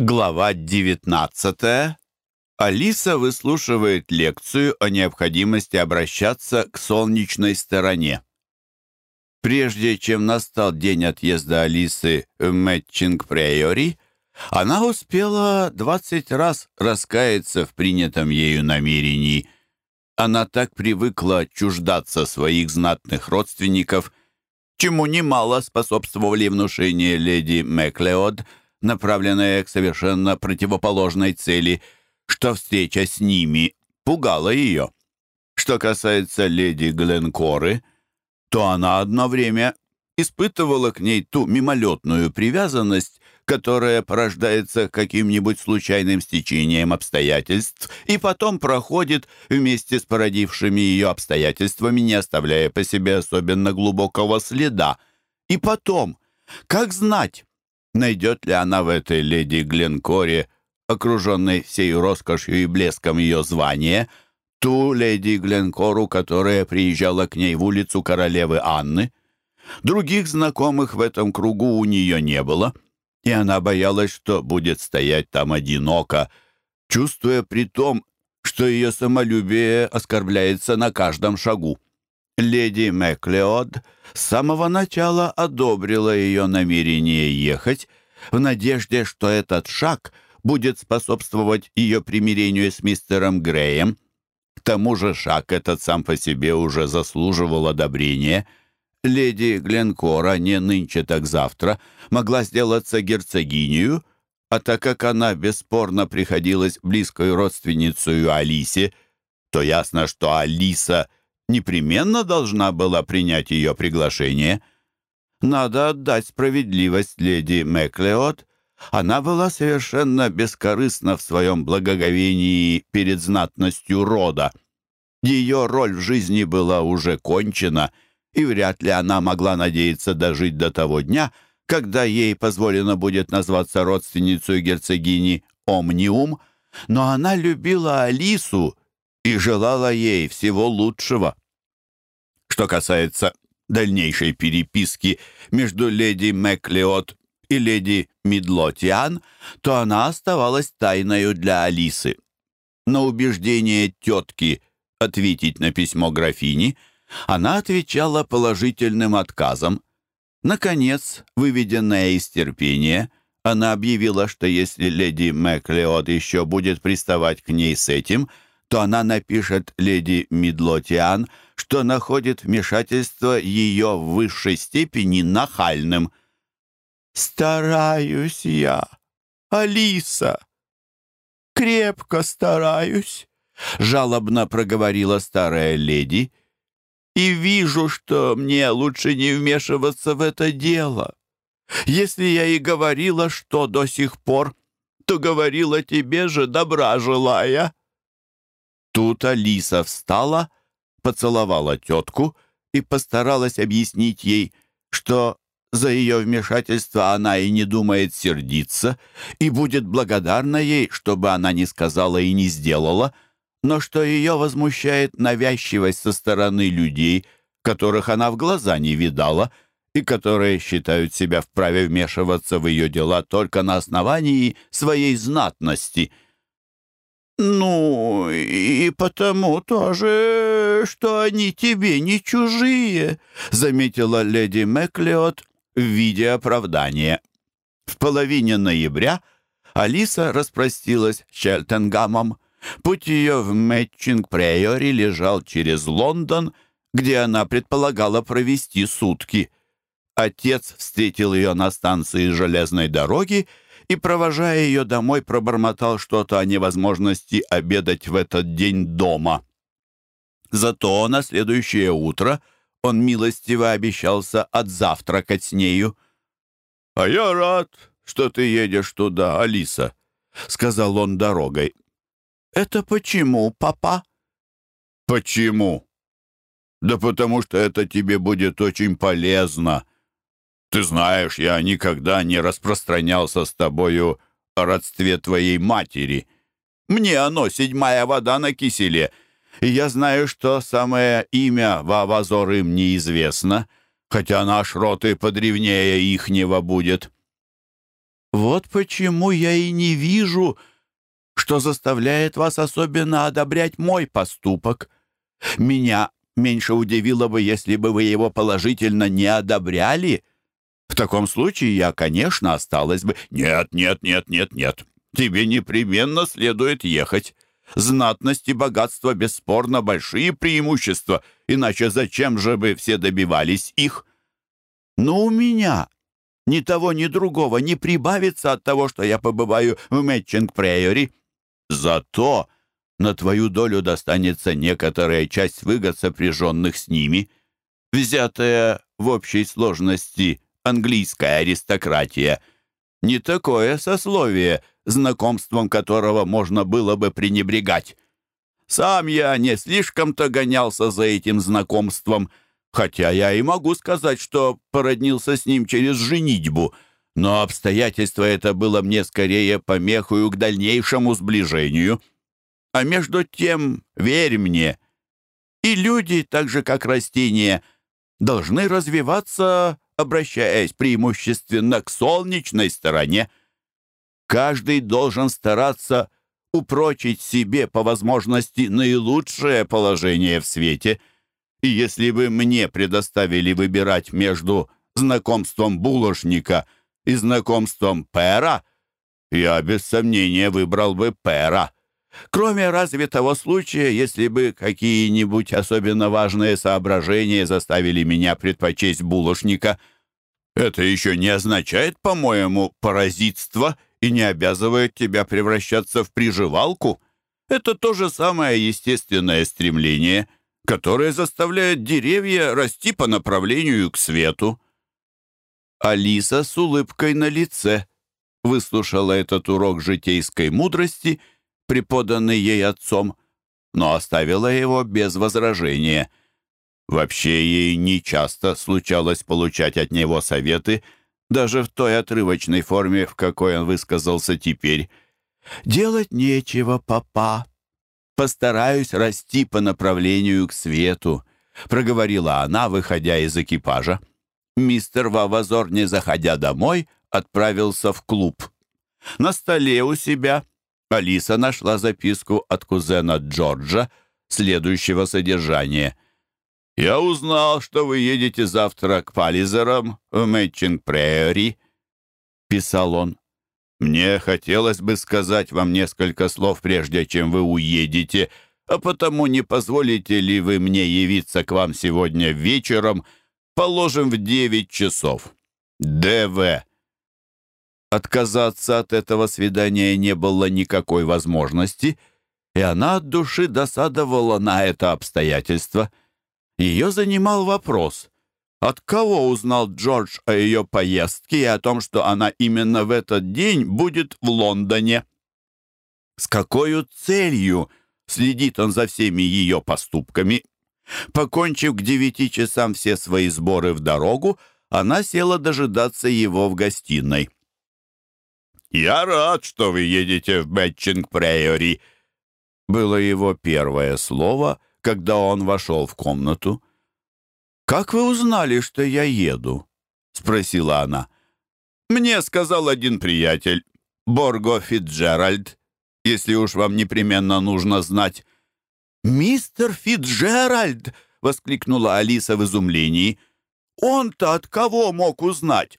Глава 19. Алиса выслушивает лекцию о необходимости обращаться к солнечной стороне. Прежде чем настал день отъезда Алисы в Мэтчинг-Прайори, она успела 20 раз раскаяться в принятом ею намерении. Она так привыкла чуждаться своих знатных родственников, чему немало способствовали внушения леди Мэклеод – направленная к совершенно противоположной цели, что встреча с ними пугала ее. Что касается леди Гленкоры, то она одно время испытывала к ней ту мимолетную привязанность, которая порождается каким-нибудь случайным стечением обстоятельств и потом проходит вместе с породившими ее обстоятельствами, не оставляя по себе особенно глубокого следа. И потом, как знать, найдет ли она в этой леди Гленкоре, окруженной всей роскошью и блеском ее звания, ту леди Гленкору, которая приезжала к ней в улицу королевы Анны. Других знакомых в этом кругу у нее не было, и она боялась, что будет стоять там одиноко, чувствуя при том, что ее самолюбие оскорбляется на каждом шагу леди Мэклеод с самого начала одобрила ее намерение ехать, в надежде, что этот шаг будет способствовать ее примирению с мистером Греем. К тому же шаг этот сам по себе уже заслуживал одобрения. Леди Гленкора не нынче так завтра могла сделаться герцогинью, а так как она бесспорно приходилась близкой родственницей Алисе, то ясно, что Алиса — непременно должна была принять ее приглашение. Надо отдать справедливость леди Мэклеот. Она была совершенно бескорыстна в своем благоговении перед знатностью рода. Ее роль в жизни была уже кончена, и вряд ли она могла надеяться дожить до того дня, когда ей позволено будет назваться родственницей герцогини Омниум, но она любила Алису и желала ей всего лучшего. Что касается дальнейшей переписки между леди Мэклеот и леди Медлотиан, то она оставалась тайною для Алисы. На убеждение тетки ответить на письмо графини она отвечала положительным отказом. Наконец, выведенная из терпения, она объявила, что если леди Мэклеод еще будет приставать к ней с этим – то она напишет леди Медлотиан, что находит вмешательство ее в высшей степени нахальным. «Стараюсь я, Алиса, крепко стараюсь», — жалобно проговорила старая леди, «и вижу, что мне лучше не вмешиваться в это дело. Если я и говорила, что до сих пор, то говорила тебе же, добра желая». Тут Алиса встала, поцеловала тетку и постаралась объяснить ей, что за ее вмешательство она и не думает сердиться, и будет благодарна ей, чтобы она не сказала и не сделала, но что ее возмущает навязчивость со стороны людей, которых она в глаза не видала, и которые считают себя вправе вмешиваться в ее дела только на основании своей знатности — «Ну, и потому тоже, что они тебе не чужие», заметила леди Мэклеод в виде оправдания. В половине ноября и, провожая ее домой, пробормотал что-то о невозможности обедать в этот день дома. Зато на следующее утро он милостиво обещался отзавтракать с нею. «А я рад, что ты едешь туда, Алиса», — сказал он дорогой. «Это почему, папа?» «Почему?» «Да потому что это тебе будет очень полезно», ты знаешь, я никогда не распространялся с тобою о родстве твоей матери. Мне оно седьмая вода на киселе, и я знаю, что самое имя Вавазор им неизвестно, хотя наш род и подревнее ихнего будет». Вот почему я и не вижу, что заставляет вас особенно одобрять мой поступок. Меня меньше удивило бы, если бы В таком случае я, конечно, осталась бы... Нет, нет, нет, нет, нет. Тебе непременно следует ехать. Знатность и богатство бесспорно большие преимущества, иначе зачем же бы все добивались их? Но у меня ни того, ни другого не прибавится от того, что я побываю в Мэтчинг-Прейори. Зато на твою долю достанется некоторая часть выгод, сопряженных с ними, взятая в общей сложности английская аристократия. Не такое сословие, знакомством которого можно было бы пренебрегать. Сам я не слишком-то гонялся за этим знакомством, хотя я и могу сказать, что породнился с ним через женитьбу, но обстоятельство это было мне скорее помехою к дальнейшему сближению. А между тем, верь мне, и люди, так же как растения, должны развиваться обращаясь преимущественно к солнечной стороне. Каждый должен стараться упрочить себе по возможности наилучшее положение в свете. И если бы мне предоставили выбирать между знакомством булочника и знакомством пера, я без сомнения выбрал бы пера. Кроме разве того случая, если бы какие-нибудь особенно важные соображения заставили меня предпочесть булочника. Это еще не означает, по-моему, паразитство и не обязывает тебя превращаться в приживалку. Это то же самое естественное стремление, которое заставляет деревья расти по направлению к свету. Алиса с улыбкой на лице выслушала этот урок житейской мудрости — преподанный ей отцом, но оставила его без возражения. Вообще ей нечасто случалось получать от него советы, даже в той отрывочной форме, в какой он высказался теперь. «Делать нечего, папа. Постараюсь расти по направлению к свету», — проговорила она, выходя из экипажа. Мистер Вавазор, не заходя домой, отправился в клуб. На столе у себя — Алиса нашла записку от кузена Джорджа, следующего содержания. «Я узнал, что вы едете завтра к Паллизерам в Мэтчинг-Прейори», — писал он. «Мне хотелось бы сказать вам несколько слов, прежде чем вы уедете, а потому не позволите ли вы мне явиться к вам сегодня вечером, положим, в девять часов. Д.В. Отказаться от этого свидания не было никакой возможности, и она от души досадовала на это обстоятельство. Ее занимал вопрос, от кого узнал Джордж о ее поездке и «Я рад, что вы едете в бетчинг прейори Было его первое слово, когда он вошел в комнату. «Как вы узнали, что я еду?» — спросила она. «Мне сказал один приятель, Борго Фитджеральд, если уж вам непременно нужно знать». «Мистер Фитджеральд!» — воскликнула Алиса в изумлении. «Он-то от кого мог узнать?»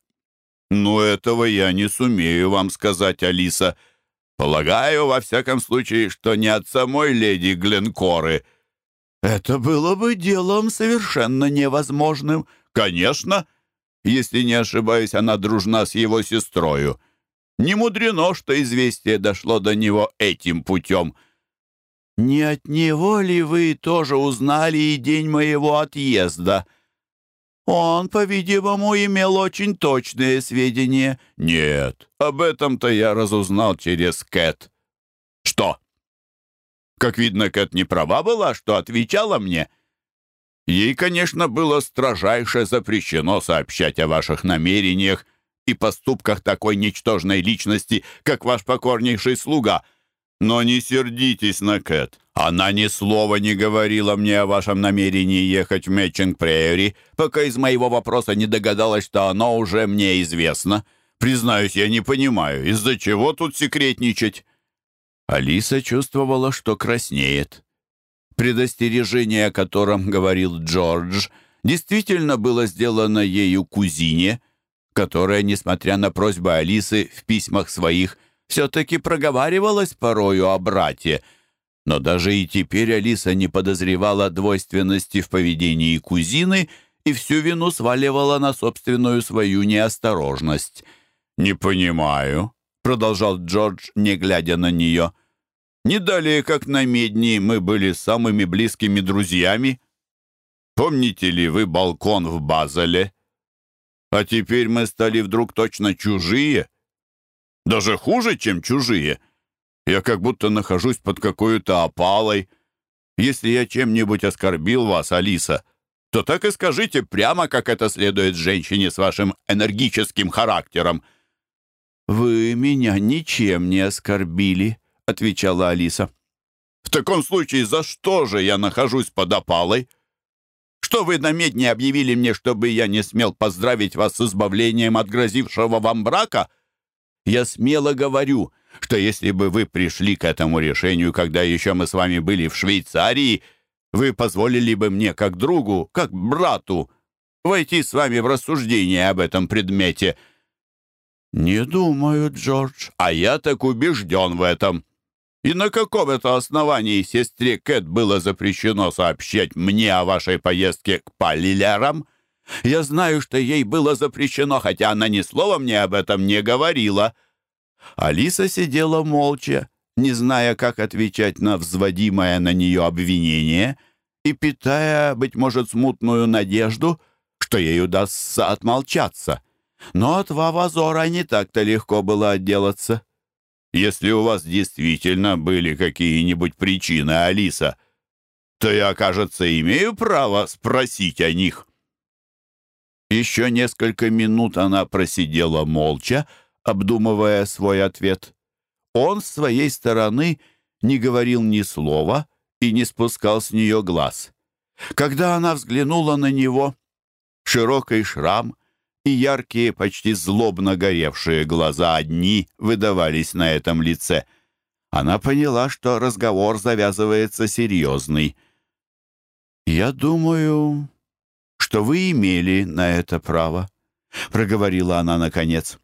Но этого я не сумею вам сказать, Алиса. Полагаю, во всяком случае, что не от самой леди Гленкоры. Это было бы делом совершенно невозможным. Конечно, если не ошибаюсь, она дружна с его сестрою. Не мудрено, что известие дошло до него этим путем. Не от него ли вы тоже узнали и день моего отъезда?» Он, по-видимому, имел очень точные сведения. Нет, об этом-то я разузнал через Кэт. Что? Как видно, Кэт не права была, что отвечала мне. Ей, конечно, было строжайше запрещено сообщать о ваших намерениях и поступках такой ничтожной личности, как ваш покорнейший слуга — но не сердитесь на Кэт. Она ни слова не говорила мне о вашем намерении ехать в Мэтчинг-Прейори, пока из моего вопроса не догадалась, что оно уже мне известно. Признаюсь, я не понимаю, из-за чего тут секретничать?» Алиса чувствовала, что краснеет. Предостережение, о котором говорил Джордж, действительно было сделано ею кузине, которая, несмотря на просьбы Алисы в письмах своих, все-таки проговаривалась порою о брате. Но даже и теперь Алиса не подозревала двойственности в поведении кузины и всю вину сваливала на собственную свою неосторожность. «Не понимаю», — продолжал Джордж, не глядя на нее. «Не далее, как на медни, мы были самыми близкими друзьями. Помните ли вы балкон в Базеле? А теперь мы стали вдруг точно чужие?» Даже хуже, чем чужие. Я как будто нахожусь под какой-то опалой. Если я чем-нибудь оскорбил вас, Алиса, то так и скажите прямо, как это следует женщине с вашим энергическим характером». «Вы меня ничем не оскорбили», — отвечала Алиса. «В таком случае за что же я нахожусь под опалой? Что вы намедни объявили мне, чтобы я не смел поздравить вас с избавлением от грозившего вам брака?» Я смело говорю, что если бы вы пришли к этому решению, когда еще мы с Я знаю, что ей было запрещено, хотя она ни слова мне об этом не говорила». Алиса сидела молча, не зная, как отвечать на взводимое на нее обвинение и питая, быть может, смутную надежду, что ей удастся отмолчаться. Но от Вавазора не так-то легко было отделаться. «Если у вас действительно были какие-нибудь причины, Алиса, то я, кажется, имею право спросить о них». Еще несколько минут она просидела молча, обдумывая свой ответ. Он с своей стороны не говорил ни слова и не спускал с нее глаз. Когда она взглянула на него, широкий шрам и яркие, почти злобно горевшие глаза одни выдавались на этом лице. Она поняла, что разговор завязывается серьезный. «Я думаю, что вы имели на это право», — проговорила она наконец.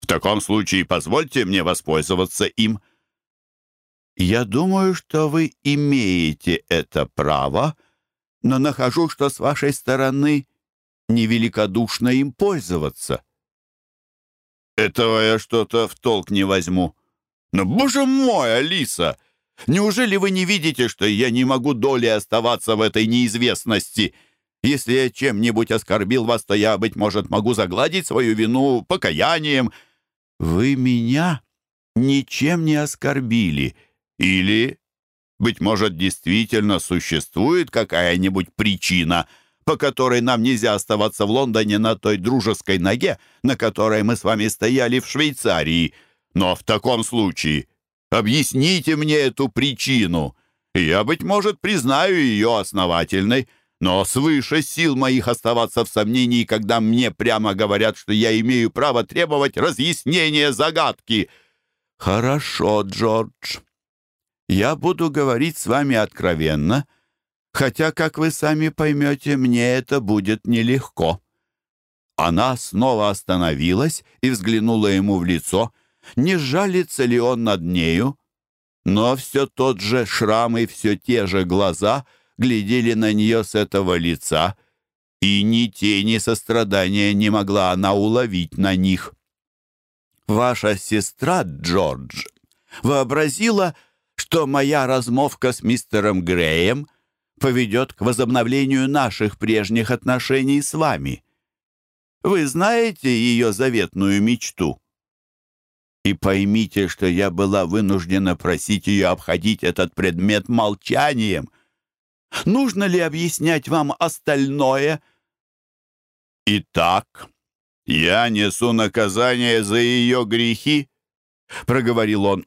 «В таком случае позвольте мне воспользоваться им». «Я думаю, что вы имеете это право, но нахожу, что с вашей стороны невеликодушно им пользоваться». «Этого я что-то в толк не возьму». «Но, боже мой, Алиса, неужели вы не видите, что я не могу долей оставаться в этой неизвестности?» Если я чем-нибудь оскорбил вас, то я, быть может, могу загладить свою вину покаянием. Вы меня ничем не оскорбили. Или, быть может, действительно существует какая-нибудь причина — по которой нам нельзя оставаться в Лондоне на той дружеской ноге, на которой мы с вами стояли в Швейцарии. Но в таком случае объясните мне эту причину. Я, быть может, признаю ее основательной, Но свыше сил моих оставаться в сомнении, когда мне прямо говорят, что я имею право требовать разъяснения загадки. Хорошо, Джордж. Я буду говорить с вами откровенно, хотя, как вы сами поймете, мне это будет нелегко. Она снова остановилась и взглянула ему в лицо. Не жалится ли он над нею? Но все тот же шрам и все те же глаза — глядели на нее с этого лица, и ни тени сострадания не могла она уловить на них. «Ваша сестра, Джордж, вообразила, что моя размовка с мистером Греем поведет к возобновлению наших прежних отношений с вами. Вы знаете ее заветную мечту?» И поймите, что я была вынуждена просить ее обходить этот предмет молчанием. Нужно ли объяснять вам остальное? Итак, я несу наказание за ее грехи, — проговорил он.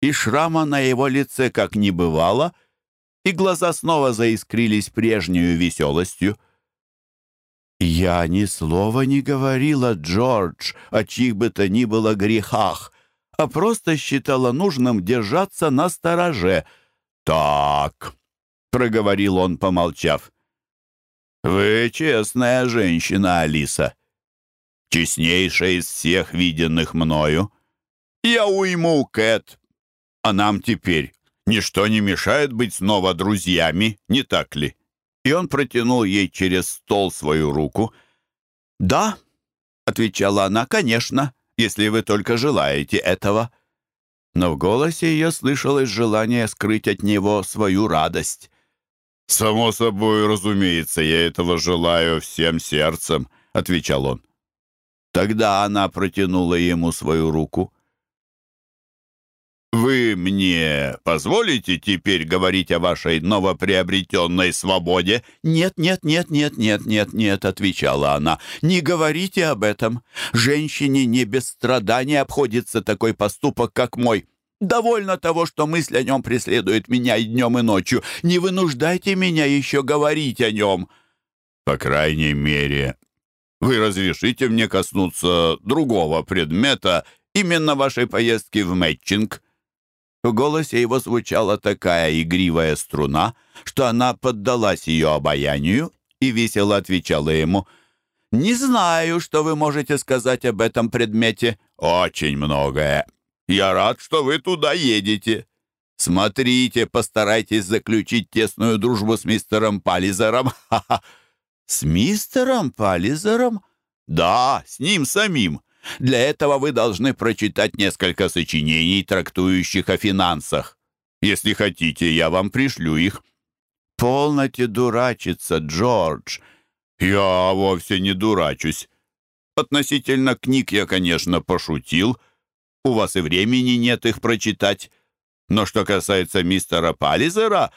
И шрама на его лице как не бывало — и глаза снова заискрились прежнюю веселостью. «Я ни слова не говорила, Джордж, о чьих бы то ни было грехах, а проговорил он, помолчав. «Вы честная женщина, Алиса. Честнейшая из всех виденных мною. Я уйму, Кэт. А нам теперь ничто не мешает быть снова друзьями, не так ли?» И он протянул ей через стол свою руку. «Да», — отвечала она, — «конечно, если вы только желаете этого». Но в голосе ее слышалось желание скрыть от него свою радость. «Само собой, разумеется, я этого желаю всем сердцем», — отвечал он. Тогда она протянула ему свою руку. «Вы мне позволите теперь говорить о вашей новоприобретенной свободе?» «Нет, довольно того, что мысль о нем преследует меня и днем, и ночью. Не вынуждайте меня еще говорить о нем». «По крайней мере, вы разрешите мне коснуться другого предмета именно вашей поездки в Мэтчинг?» В голосе его звучала такая игривая струна, что она поддалась ее обаянию и весело отвечала ему «Не знаю, что вы можете сказать об этом предмете». «Очень многое. Я рад, что вы туда едете. Смотрите, постарайтесь заключить тесную дружбу с мистером Паллизером. С мистером Паллизером? Да, с ним самим. Для этого вы должны прочитать несколько сочинений, трактующих о финансах. Если хотите, я вам пришлю их. Полноте дурачиться, Джордж. Я вовсе не дурачусь. Относительно книг я, конечно, пошутил — у вас и времени нет их прочитать. Но что касается мистера Паллизера,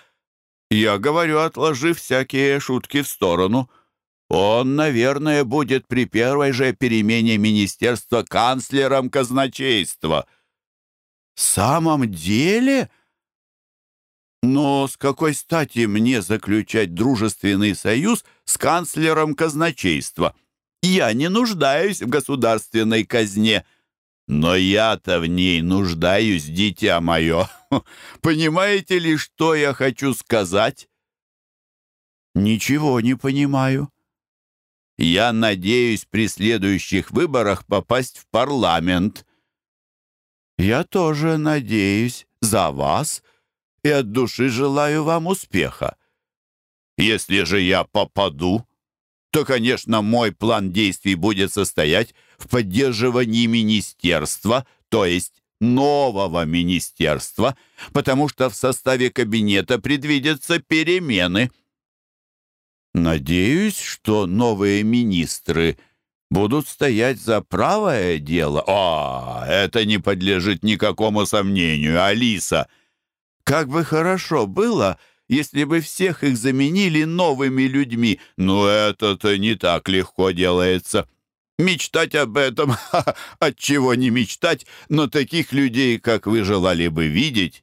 я говорю, отложи всякие шутки в сторону. Он, наверное, будет при первой же перемене министерства канцлером казначейства. В самом деле? Но с какой стати мне заключать дружественный союз с канцлером казначейства? Я не нуждаюсь в государственной казне. Но я-то в ней нуждаюсь, дитя мое. Понимаете ли, что я хочу сказать? Ничего не понимаю. Я надеюсь при следующих выборах попасть в парламент. Я тоже надеюсь за вас и от души желаю вам успеха. Если же я попаду, то, конечно, мой план действий будет состоять в поддерживании министерства, то есть нового министерства, потому что в составе кабинета предвидятся перемены – Надеюсь, что новые министры будут стоять за правое дело. А, это если бы всех их заменили новыми людьми. Но это-то не так легко делается. Мечтать об этом, от чего не мечтать, но таких людей, как вы желали бы видеть,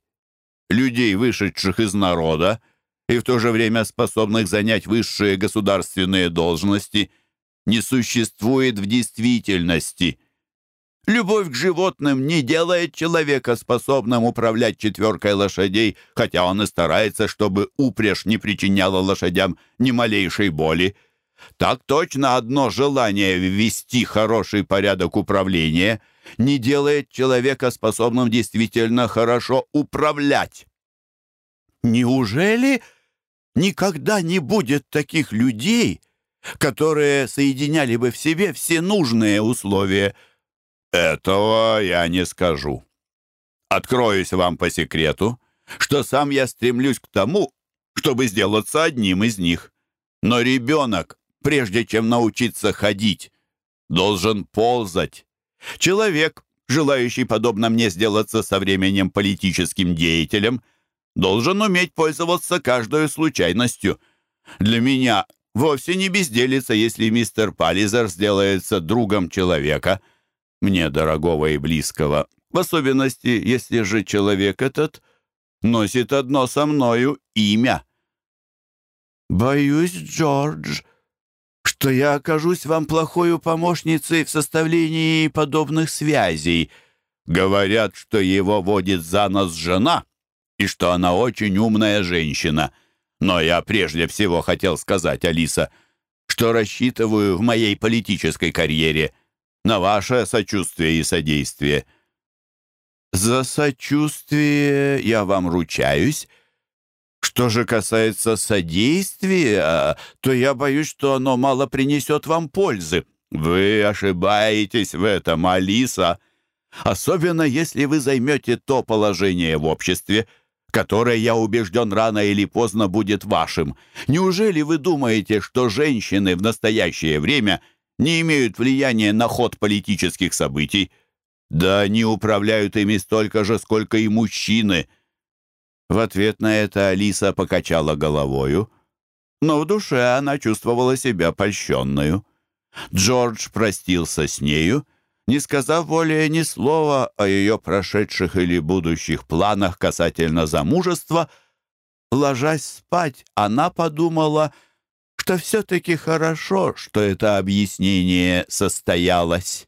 людей, вышедших из народа, и в то же время способных занять высшие государственные должности, не существует в действительности – Любовь к животным не делает человека способным управлять четверкой лошадей, хотя он и старается, чтобы упряжь не причиняла лошадям ни малейшей боли. Так точно одно желание ввести хороший порядок управления не делает человека способным действительно хорошо управлять. Неужели никогда не будет таких людей, которые соединяли бы в себе все нужные условия – Этого я не скажу. Откроюсь вам по секрету, что сам я стремлюсь к тому, чтобы сделаться одним из них. Но ребенок, прежде чем научиться ходить, должен ползать. Человек, желающий, подобно мне, сделаться со временем политическим деятелем, должен уметь пользоваться каждой случайностью. Для меня вовсе не безделица, если мистер Паллизер сделается другом человека, мне дорогого и близкого, в особенности, если же человек этот носит одно со мною имя. «Боюсь, Джордж, что я окажусь вам плохою помощницей в составлении подобных связей. Говорят, что его водит за нас жена и что она очень умная женщина. Но я прежде всего хотел сказать, Алиса, что рассчитываю в моей политической карьере – на ваше сочувствие и содействие». «За сочувствие я вам ручаюсь. Что же касается содействия, а, то я боюсь, что оно мало принесет вам пользы. Вы ошибаетесь в этом, Алиса, особенно если вы займете то положение в обществе, которое, я убежден, рано или поздно будет вашим. Неужели вы думаете, что женщины в настоящее время – не имеют влияния на ход политических событий. Да они управляют ими столько же, сколько и мужчины. В ответ на это Алиса покачала головою, но в душе она чувствовала себя польщенную. Джордж простился с нею, не сказав более ни слова о ее прошедших или будущих планах касательно замужества, ложась спать, она подумала — что все-таки хорошо, что это объяснение состоялось.